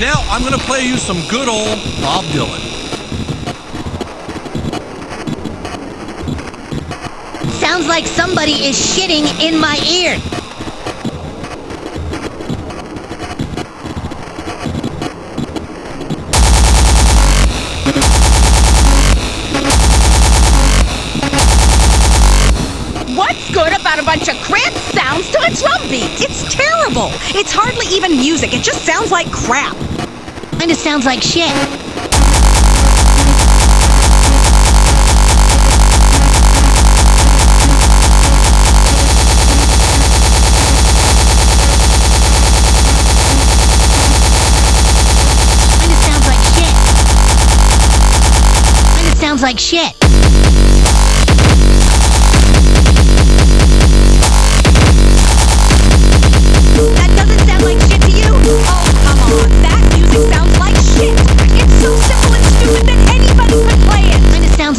Now I'm going to play you some good old Bob Dylan. Sounds like somebody is shitting in my ear. What's good about a bunch of crap sounds to a drum beat? It's terrible. It's hardly even music. It just sounds like crap. Kinda sounds like shit. Kinda sounds like shit. Kinda sounds like shit.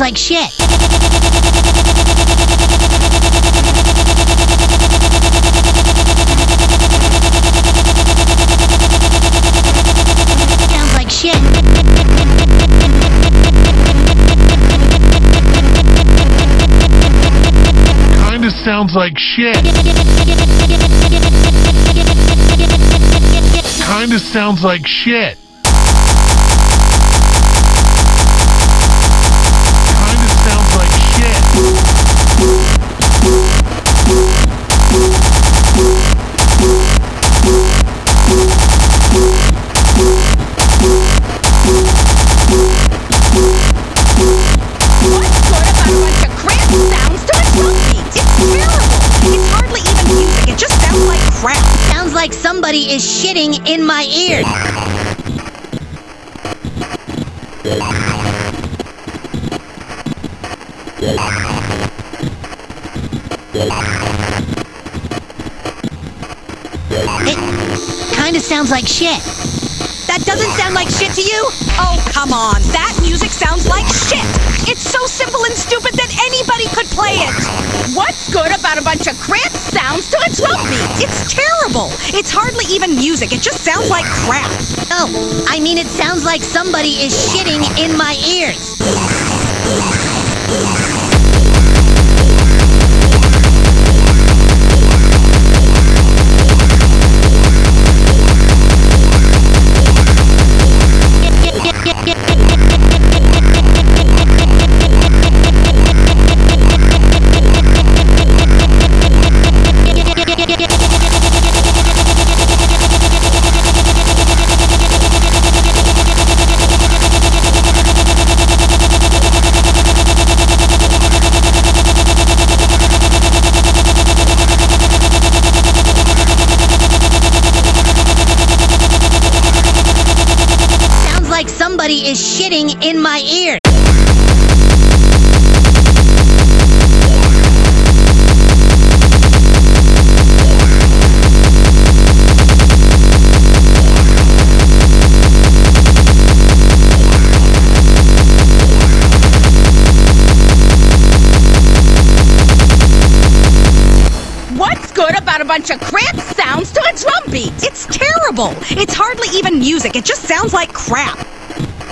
Sounds like shit. Sounds like shit. Kinda sounds like shit. Somebody is shitting in my ear. It kinda sounds like shit. That doesn't sound like shit to you? Oh, come on. That music sounds like shit. It's so simple and stupid that anybody could play it. What's good about a bunch of crap sounds to a drum beat? It's terrible. It's hardly even music. It just sounds like crap. Oh, I mean it sounds like somebody is shitting in my ears. In my ear. What's good about a bunch of crap sounds to a drum beat? It's terrible. It's hardly even music. It just sounds like crap.